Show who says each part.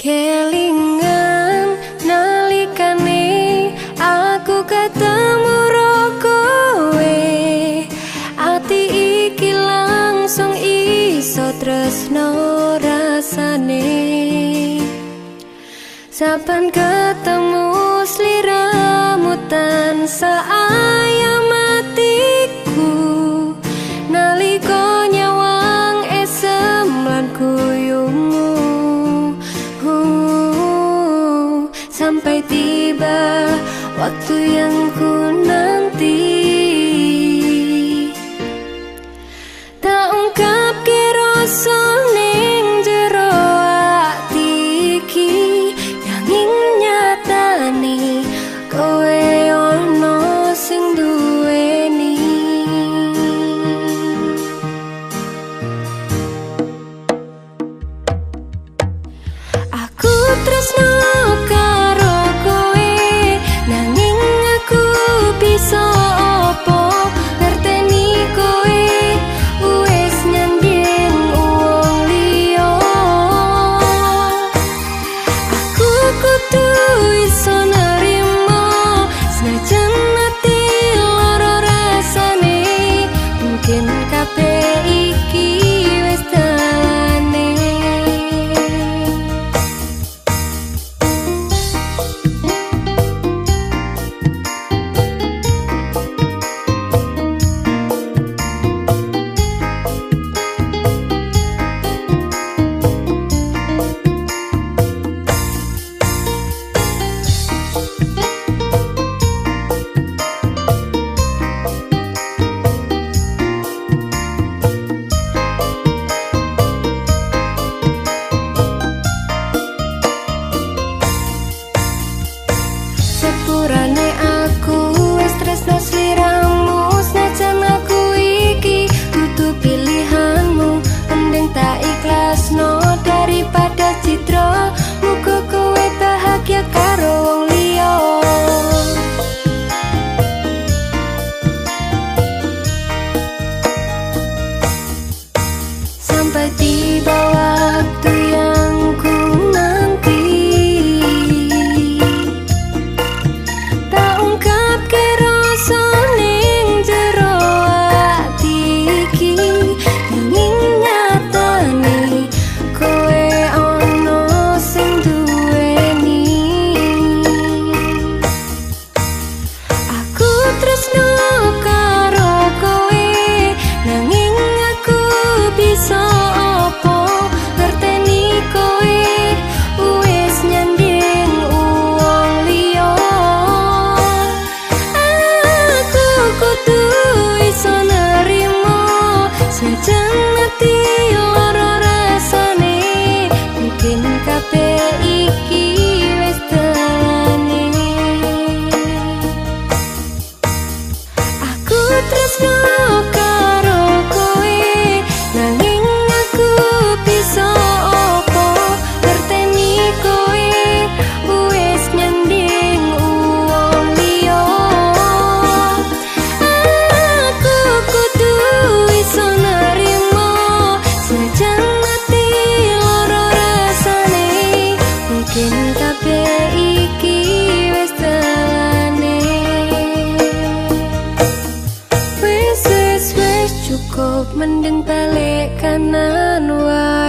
Speaker 1: kelingan nalikane aku ketemu rokowe ati iki langsung iso tresno rasane. Sapan ketemu sliramu tansah waktu yang ku nanti. Tak ungkap kiroso ning jero atiki yang ingin nyata kowe ono sing duweni. Aku tresno mending balik kanan wah.